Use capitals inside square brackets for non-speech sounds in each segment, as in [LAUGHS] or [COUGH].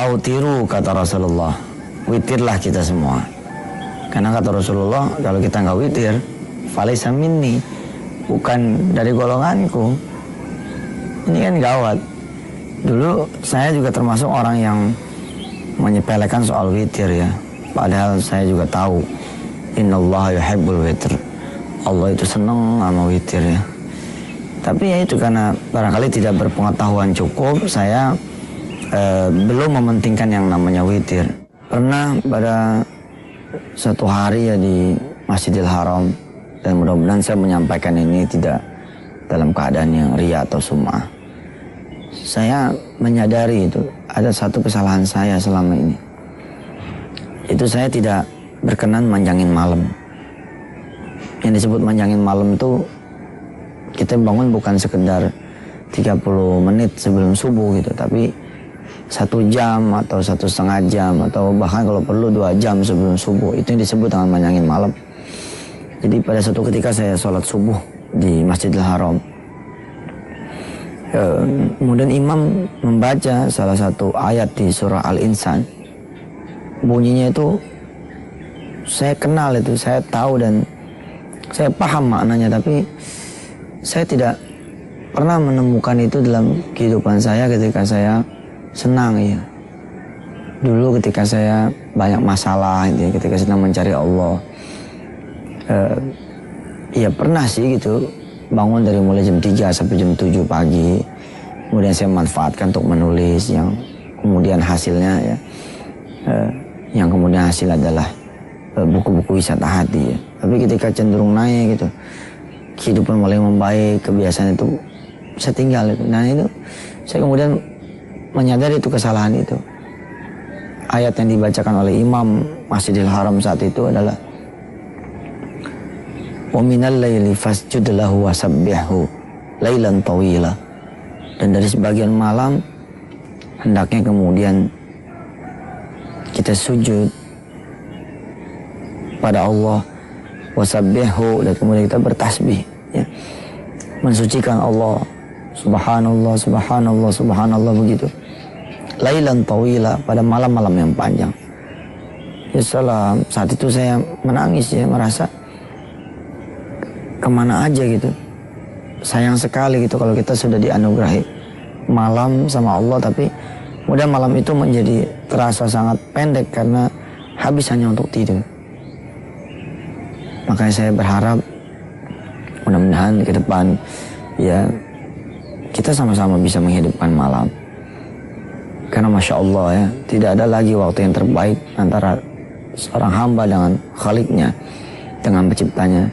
Autiru kata Rasulullah. Witirlah kita semua. Karena kata Rasulullah, kalau kita nggak witir, falisa minni, bukan dari golonganku. Ini kan gawat. Dulu saya juga termasuk orang yang menyepelekan soal witir ya. Padahal saya juga tahu Innallaha yuhibbul witr. Allah itu senang sama witir ya. Tapi ya itu karena barangkali tidak berpengetahuan cukup, saya eh, belum mementingkan yang namanya witir. Pernah pada satu hari ya di Masjidil Haram dan mudah-mudahan saya menyampaikan ini tidak dalam keadaan yang ria atau sumah. Saya menyadari itu ada satu kesalahan saya selama ini. Itu saya tidak berkenan manjangin malam. Yang disebut manjangin malam itu kita bangun bukan sekedar 30 menit sebelum subuh gitu, tapi satu jam atau satu setengah jam atau bahkan kalau perlu dua jam sebelum subuh itu yang disebut dengan manjangin malam. Jadi pada suatu ketika saya sholat subuh di Masjidil Haram, ya, kemudian imam membaca salah satu ayat di surah Al-Insan. Bunyinya itu saya kenal itu, saya tahu dan saya paham maknanya tapi saya tidak pernah menemukan itu dalam kehidupan saya ketika saya senang ya. Dulu ketika saya banyak masalah gitu ketika sedang mencari Allah. Uh, ya pernah sih gitu bangun dari mulai jam 3 sampai jam 7 pagi. Kemudian saya manfaatkan untuk menulis yang kemudian hasilnya ya. Uh, yang kemudian hasil adalah eh, buku-buku uh, wisata hati ya. Tapi ketika cenderung naik gitu, kehidupan mulai membaik, kebiasaan itu saya tinggal itu. Nah itu saya kemudian menyadari itu kesalahan itu. Ayat yang dibacakan oleh Imam Masjidil Haram saat itu adalah Wa minal laili fasjud lahu wasabbihu lailan tawila. Dan dari sebagian malam hendaknya kemudian kita sujud pada Allah wasabbihu dan kemudian kita bertasbih ya. Mensucikan Allah Subhanallah, subhanallah, subhanallah begitu. Lailan tawila pada malam-malam yang panjang. Ya salam, saat itu saya menangis ya, merasa ke mana aja gitu. Sayang sekali gitu kalau kita sudah dianugerahi malam sama Allah tapi kemudian malam itu menjadi terasa sangat pendek karena habis hanya untuk tidur. Makanya saya berharap mudah-mudahan ke depan ya kita sama-sama bisa menghidupkan malam. Karena Masya Allah ya, tidak ada lagi waktu yang terbaik antara seorang hamba dengan khaliknya, dengan penciptanya.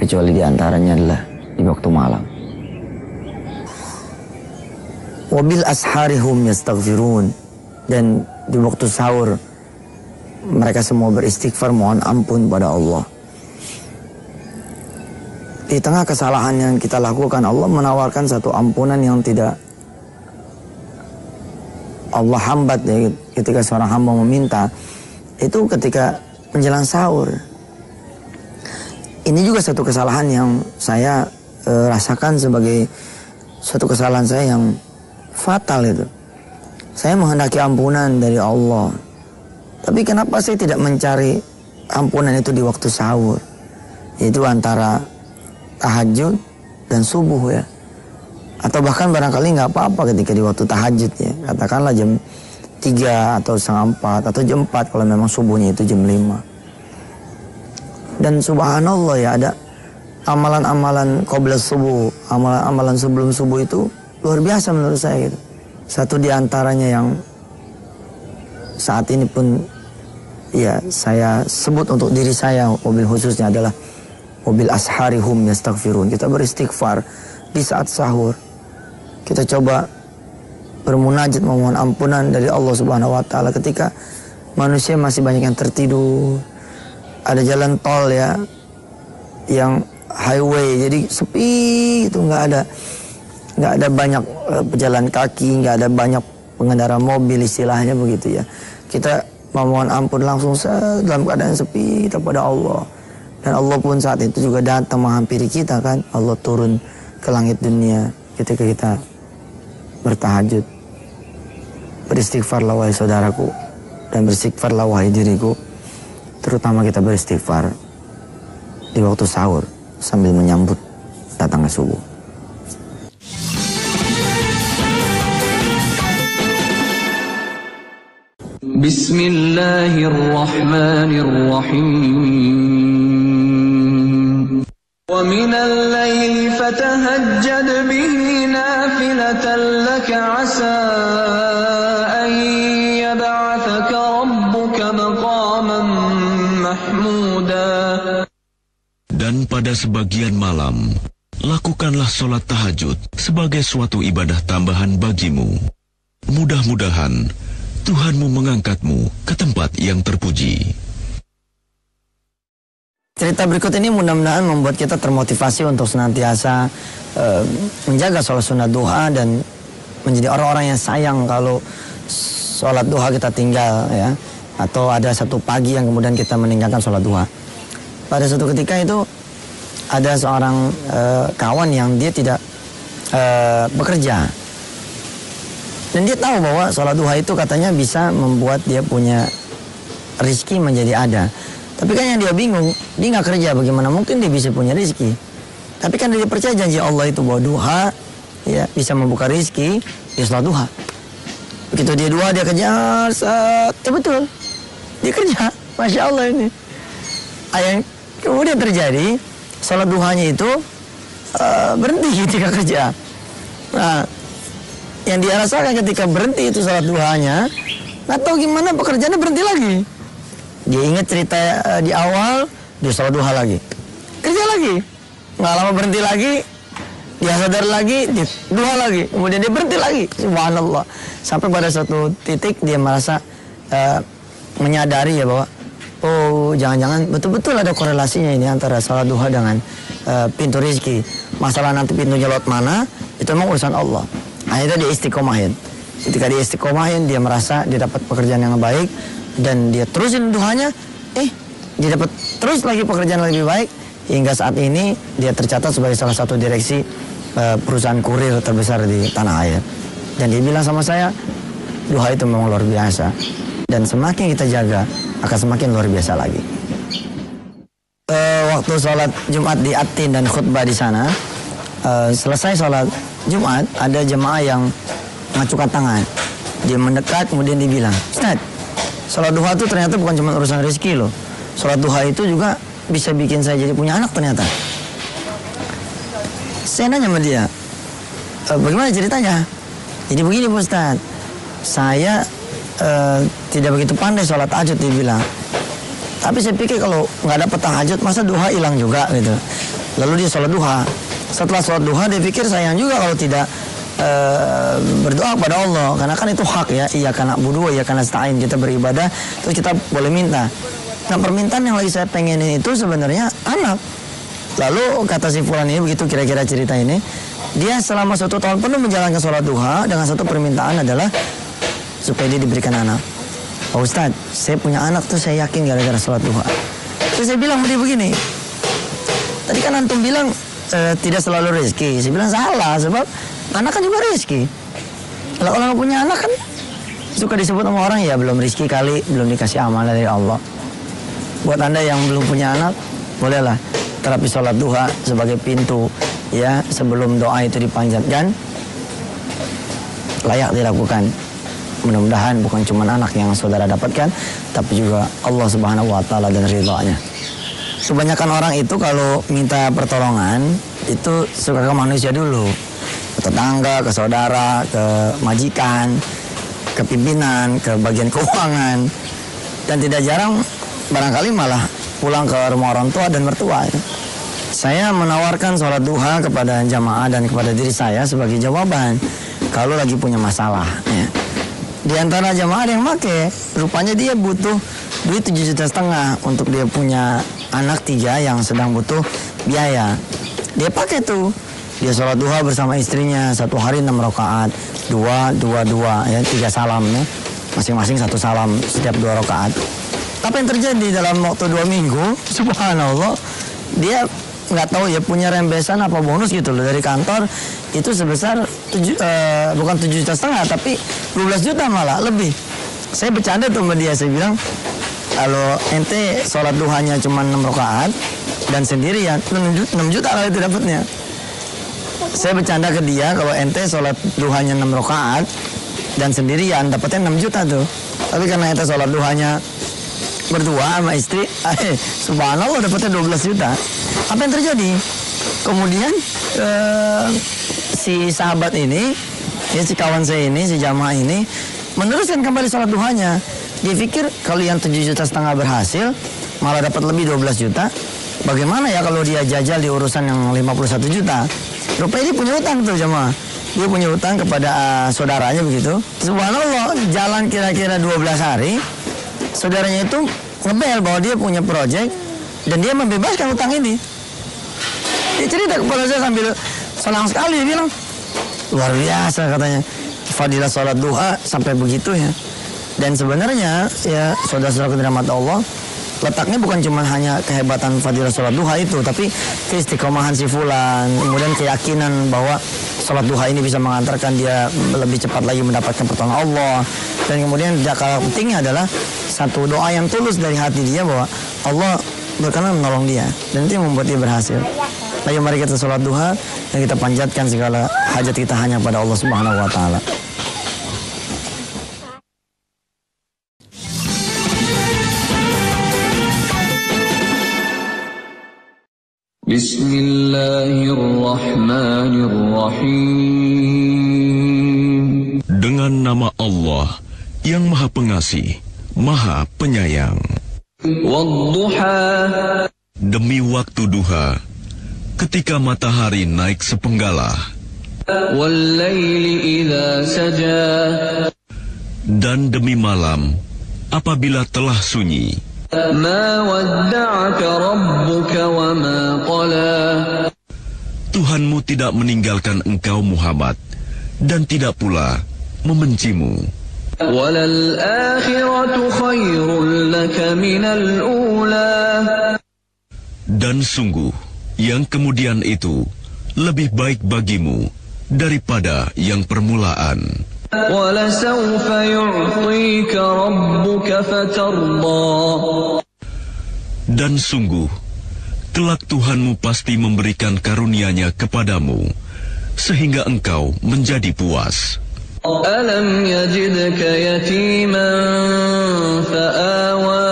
Kecuali di antaranya adalah di waktu malam. Wabil asharihum yastaghfirun. Dan di waktu sahur, mereka semua beristighfar mohon ampun pada Allah di tengah kesalahan yang kita lakukan Allah menawarkan satu ampunan yang tidak Allah hambat ya ketika seorang hamba meminta itu ketika menjelang sahur. Ini juga satu kesalahan yang saya e, rasakan sebagai satu kesalahan saya yang fatal itu. Saya menghendaki ampunan dari Allah. Tapi kenapa saya tidak mencari ampunan itu di waktu sahur? Itu antara tahajud dan subuh ya. Atau bahkan barangkali nggak apa-apa ketika di waktu tahajud ya. Katakanlah jam 3 atau setengah 4 atau jam 4 kalau memang subuhnya itu jam 5. Dan subhanallah ya ada amalan-amalan qabla subuh, amalan-amalan sebelum subuh itu luar biasa menurut saya gitu. Satu di antaranya yang saat ini pun ya saya sebut untuk diri saya mobil khususnya adalah Mobil asharihum yastaghfirun. Kita beristighfar di saat sahur. Kita coba bermunajat memohon ampunan dari Allah Subhanahu wa taala ketika manusia masih banyak yang tertidur. Ada jalan tol ya yang highway jadi sepi itu nggak ada nggak ada banyak uh, pejalan kaki nggak ada banyak pengendara mobil istilahnya begitu ya kita memohon ampun langsung dalam keadaan sepi kepada Allah dan Allah pun saat itu juga datang menghampiri kita kan. Allah turun ke langit dunia ketika kita bertahajud. beristighfarlah wahai saudaraku dan beristighfarlah wahai diriku. Terutama kita beristighfar di waktu sahur sambil menyambut datangnya subuh. Bismillahirrahmanirrahim. ومن الليل فتهجد به نافلة لك عسى أن يبعثك ربك مقاما محمودا Dan pada sebagian malam, lakukanlah sholat tahajud sebagai suatu ibadah tambahan bagimu. Mudah-mudahan Tuhanmu mengangkatmu ke tempat yang terpuji. Cerita berikut ini mudah-mudahan membuat kita termotivasi untuk senantiasa uh, menjaga sholat sunat duha dan menjadi orang-orang yang sayang kalau sholat duha kita tinggal ya atau ada satu pagi yang kemudian kita meninggalkan sholat duha. Pada suatu ketika itu ada seorang uh, kawan yang dia tidak uh, bekerja dan dia tahu bahwa sholat duha itu katanya bisa membuat dia punya rizki menjadi ada. Tapi kan yang dia bingung, dia nggak kerja, bagaimana mungkin dia bisa punya rezeki? Tapi kan dia percaya janji Allah itu bahwa duha ya bisa membuka rezeki, dia sholat duha. Begitu dia dua, dia set, ya betul. Dia kerja, Masya Allah ini. Ah, yang kemudian terjadi, sholat duhanya itu uh, berhenti ketika kerja. Nah, yang dia rasakan ketika berhenti itu sholat duhanya, nggak tahu gimana pekerjaannya berhenti lagi. Dia ingat cerita uh, di awal, dia sholat duha lagi. Kerja lagi. Nggak lama berhenti lagi, dia sadar lagi, dia duha lagi. Kemudian dia berhenti lagi. Subhanallah. Sampai pada suatu titik dia merasa uh, menyadari ya bahwa oh jangan-jangan betul-betul ada korelasinya ini antara sholat duha dengan uh, pintu rizki. Masalah nanti pintunya lewat mana, itu memang urusan Allah. Akhirnya dia istiqomahin. Ketika dia istiqomahin, dia merasa dia dapat pekerjaan yang baik, dan dia terusin duhanya, eh dia dapat terus lagi pekerjaan lebih baik hingga saat ini dia tercatat sebagai salah satu direksi uh, perusahaan kurir terbesar di tanah air. Dan dia bilang sama saya, duha itu memang luar biasa dan semakin kita jaga akan semakin luar biasa lagi. Uh, waktu sholat Jumat di Atin dan khutbah di sana, uh, selesai sholat Jumat ada jemaah yang ngacukan tangan. Dia mendekat kemudian dibilang, Ustaz, Sholat duha itu ternyata bukan cuma urusan rezeki loh. Sholat duha itu juga bisa bikin saya jadi punya anak ternyata. Saya nanya sama dia, e, bagaimana ceritanya? Jadi begini Pak Ustaz, saya e, tidak begitu pandai sholat tahajud dia bilang. Tapi saya pikir kalau nggak ada petang tahajud masa duha hilang juga gitu. Lalu dia sholat duha. Setelah sholat duha dia pikir sayang juga kalau tidak uh, berdoa kepada Allah. Karena kan itu hak ya. Iya karena budu iya karena stain kita beribadah. Terus kita boleh minta. Nah permintaan yang lagi saya pengenin itu sebenarnya anak. Lalu kata si Fulan ini begitu kira-kira cerita ini dia selama satu tahun penuh menjalankan sholat duha dengan satu permintaan adalah supaya dia diberikan anak. Pak Ustadz saya punya anak tuh saya yakin gara-gara sholat duha. Terus saya bilang dia begini tadi kan antum bilang e, tidak selalu rezeki. Saya bilang salah sebab anak kan juga rezeki kalau orang punya anak kan suka disebut sama orang ya belum rezeki kali belum dikasih amanah dari Allah. Buat anda yang belum punya anak bolehlah terapi sholat duha sebagai pintu ya sebelum doa itu dipanjatkan layak dilakukan. Mudah-mudahan bukan cuma anak yang saudara dapatkan tapi juga Allah subhanahu wa ta'ala dan ridhanya kebanyakan orang itu kalau minta pertolongan itu suka ke manusia dulu ke tetangga, ke saudara, ke majikan, ke pimpinan, ke bagian [LAUGHS] keuangan. Dan tidak jarang barangkali malah pulang ke rumah orang tua dan mertua. Ya. Saya menawarkan sholat duha kepada jamaah dan kepada diri saya sebagai jawaban kalau lagi punya masalah. Ya. Di antara jamaah yang make, rupanya dia butuh duit tujuh juta setengah untuk dia punya anak tiga yang sedang butuh biaya. Dia pakai tuh dia sholat duha bersama istrinya satu hari enam rakaat dua dua dua ya tiga salam ya masing-masing satu salam setiap dua rakaat apa yang terjadi dalam waktu dua minggu [LAUGHS] subhanallah dia nggak tahu ya punya rembesan apa bonus gitu loh dari kantor itu sebesar 7 tujuh, eh, bukan 7 juta setengah tapi 12 juta malah lebih. Saya bercanda tuh sama dia saya bilang kalau ente sholat duhanya cuma 6 rakaat dan sendirian 6 juta, 6 juta lah itu dapatnya. Saya bercanda ke dia kalau ente sholat duhanya 6 rakaat dan sendirian dapatnya 6 juta tuh. Tapi karena ente sholat duhanya berdua sama istri, [LAUGHS] eh, subhanallah dapatnya 12 juta. Apa yang terjadi? Kemudian eh, si sahabat ini, ya si kawan saya ini, si jamaah ini meneruskan kembali sholat duhanya. Dia pikir kalau yang 7 juta setengah berhasil, malah dapat lebih 12 juta. Bagaimana ya kalau dia jajal di urusan yang 51 juta? Rupanya dia punya utang tuh jamaah. Dia punya utang kepada uh, saudaranya begitu. Subhanallah, jalan kira-kira 12 hari, saudaranya itu ngebel bahwa dia punya proyek dan dia membebaskan utang ini. Dia cerita kepada saya sambil senang sekali dia bilang luar biasa katanya fadilah sholat duha sampai begitu ya. Dan sebenarnya ya saudara-saudara dirahmati Allah letaknya bukan cuma hanya kehebatan fadilah sholat duha itu, tapi keistiqomahan si fulan, kemudian keyakinan bahwa sholat duha ini bisa mengantarkan dia lebih cepat lagi mendapatkan pertolongan Allah. Dan kemudian yang pentingnya adalah satu doa yang tulus dari hati dia bahwa Allah berkenan menolong dia dan itu yang membuat dia berhasil. Ayo mari kita sholat duha dan kita panjatkan segala hajat kita hanya pada Allah Subhanahu wa taala. Bismillahirrahmanirrahim. Dengan nama Allah yang Maha Pengasih, Maha Penyayang. Demi waktu duha, ketika matahari naik sepenggalah, dan demi malam apabila telah sunyi. Tuhanmu tidak meninggalkan engkau Muhammad dan tidak pula membencimu. Dan sungguh, yang kemudian itu lebih baik bagimu daripada yang permulaan. ولسوف يعطيك ربك فترضى Dan sungguh, kelak Tuhanmu pasti memberikan karunia-Nya kepadamu, sehingga engkau menjadi puas. ألم يجدك يتيما فآوى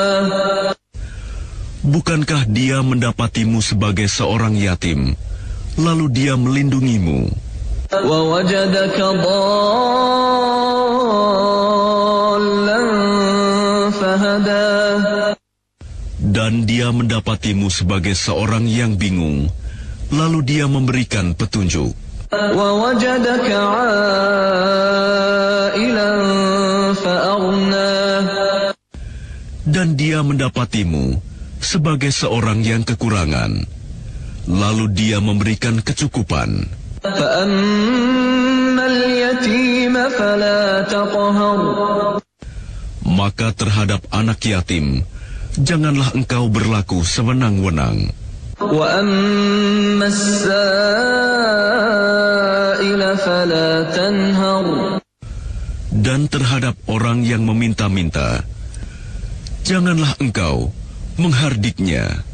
Bukankah dia mendapatimu sebagai seorang yatim, lalu dia melindungimu, ووجدك ضالا فهدى dan dia mendapatimu sebagai seorang yang bingung, lalu dia memberikan petunjuk. ووجدك عائلا فأغنى Dan dia mendapatimu sebagai seorang yang kekurangan, lalu dia memberikan kecukupan. Maka terhadap anak yatim, janganlah engkau berlaku sewenang-wenang. Dan terhadap orang yang meminta-minta, janganlah engkau menghardiknya.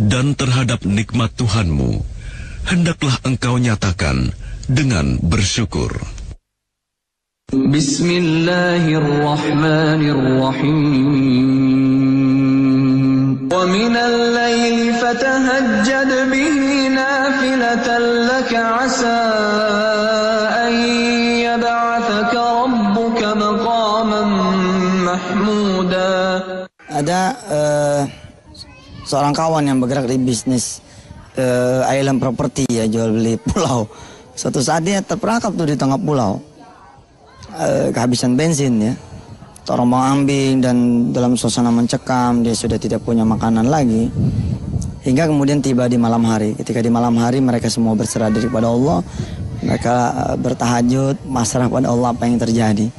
Dan terhadap nikmat Tuhanmu, hendaklah engkau nyatakan dengan bersyukur. Bismillahirrahmanirrahim. Wa minal layli fatahajjad bihi nafilatan laka Ada eh, seorang kawan yang bergerak di bisnis eh, island property ya jual beli [LAUGHS] pulau. Suatu saat dia terperangkap tuh di tengah pulau. Eh, kehabisan bensin ya. Terombang ambing dan dalam suasana mencekam dia sudah tidak punya makanan lagi. Hingga kemudian tiba di malam hari. Ketika di malam hari mereka semua berserah diri kepada Allah. Mereka bertahajud, masrah pada Allah apa yang terjadi.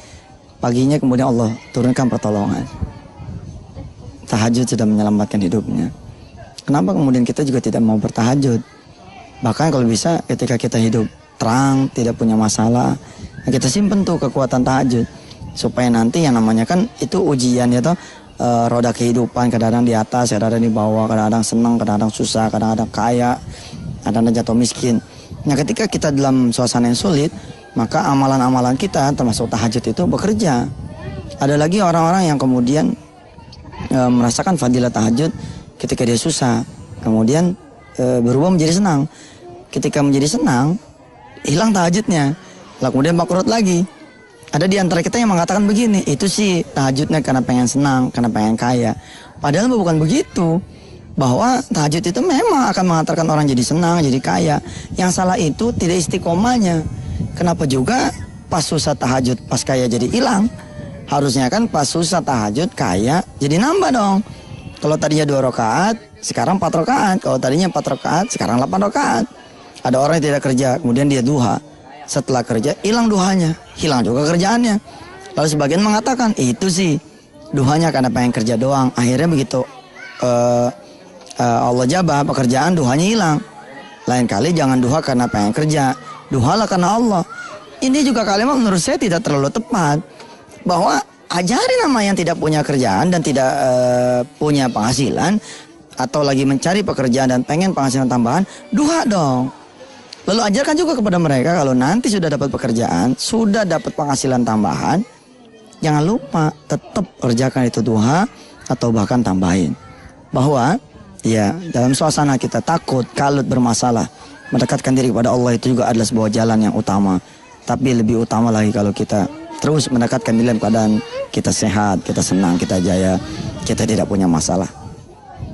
Paginya kemudian Allah turunkan pertolongan tahajud sudah menyelamatkan hidupnya. kenapa kemudian kita juga tidak mau bertahajud? Bahkan kalau bisa ketika kita hidup terang, tidak punya masalah, kita simpen tuh kekuatan tahajud supaya nanti yang namanya kan itu ujian ya toh e, roda kehidupan kadang-kadang di atas, kadang-kadang di bawah, kadang-kadang senang, kadang-kadang susah, kadang-kadang kaya, kadang-kadang jatuh miskin. Nah ketika kita dalam suasana yang sulit, maka amalan-amalan kita termasuk tahajud itu bekerja. Ada lagi orang-orang yang kemudian e, merasakan fadilah tahajud ketika dia susah, kemudian e, berubah menjadi senang. Ketika menjadi senang, hilang tahajudnya. Lalu kemudian bakrut lagi. Ada di antara kita yang mengatakan begini, itu sih tahajudnya karena pengen senang, karena pengen kaya. Padahal bukan begitu. Bahwa tahajud itu memang akan mengantarkan orang jadi senang, jadi kaya. Yang salah itu tidak istiqomahnya. Kenapa juga pas susah tahajud, pas kaya jadi hilang. Harusnya kan pas susah tahajud, kaya jadi nambah dong. Kalau tadinya dua rakaat, sekarang empat rakaat. Kalau tadinya empat rakaat, sekarang delapan rakaat. Ada orang yang tidak kerja, kemudian dia duha. Setelah kerja, hilang duhanya. Hilang juga kerjaannya. Lalu sebagian mengatakan, itu sih duhanya karena pengen kerja doang. Akhirnya begitu uh, uh, Allah jabah pekerjaan, duhanya hilang. Lain kali jangan duha karena pengen kerja. Duhalah karena Allah. Ini juga kalimat menurut saya tidak terlalu tepat. Bahwa ajari nama yang tidak punya kerjaan dan tidak uh, punya penghasilan atau lagi mencari pekerjaan dan pengen penghasilan tambahan, duha dong. Lalu ajarkan juga kepada mereka kalau nanti sudah dapat pekerjaan, sudah dapat penghasilan tambahan, jangan lupa tetap kerjakan itu duha atau bahkan tambahin. Bahwa ya dalam suasana kita takut, kalut bermasalah, mendekatkan diri kepada Allah itu juga adalah sebuah jalan yang utama. Tapi lebih utama lagi kalau kita terus mendekatkan diri dalam keadaan kita sehat, kita senang, kita jaya, kita tidak punya masalah.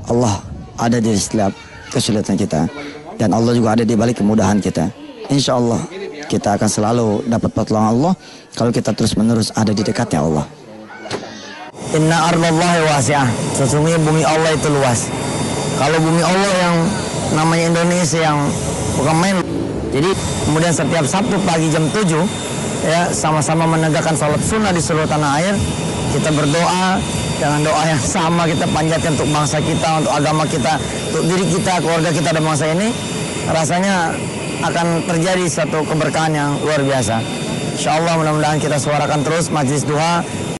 Allah ada di setiap kesulitan kita dan Allah juga ada di balik kemudahan kita. Insya Allah kita akan selalu dapat pertolongan Allah kalau kita terus menerus ada di dekatnya Allah. Inna ardallahi wasi'ah. Sesungguhnya bumi Allah itu luas. Kalau bumi Allah yang namanya Indonesia yang bukan main. Jadi kemudian setiap Sabtu pagi jam 7 ya sama-sama menegakkan sholat sunnah di seluruh tanah air. Kita berdoa dengan doa yang sama kita panjatkan untuk bangsa kita, untuk agama kita, untuk diri kita, keluarga kita dan bangsa ini, rasanya akan terjadi satu keberkahan yang luar biasa. Insya Allah mudah-mudahan kita suarakan terus majlis duha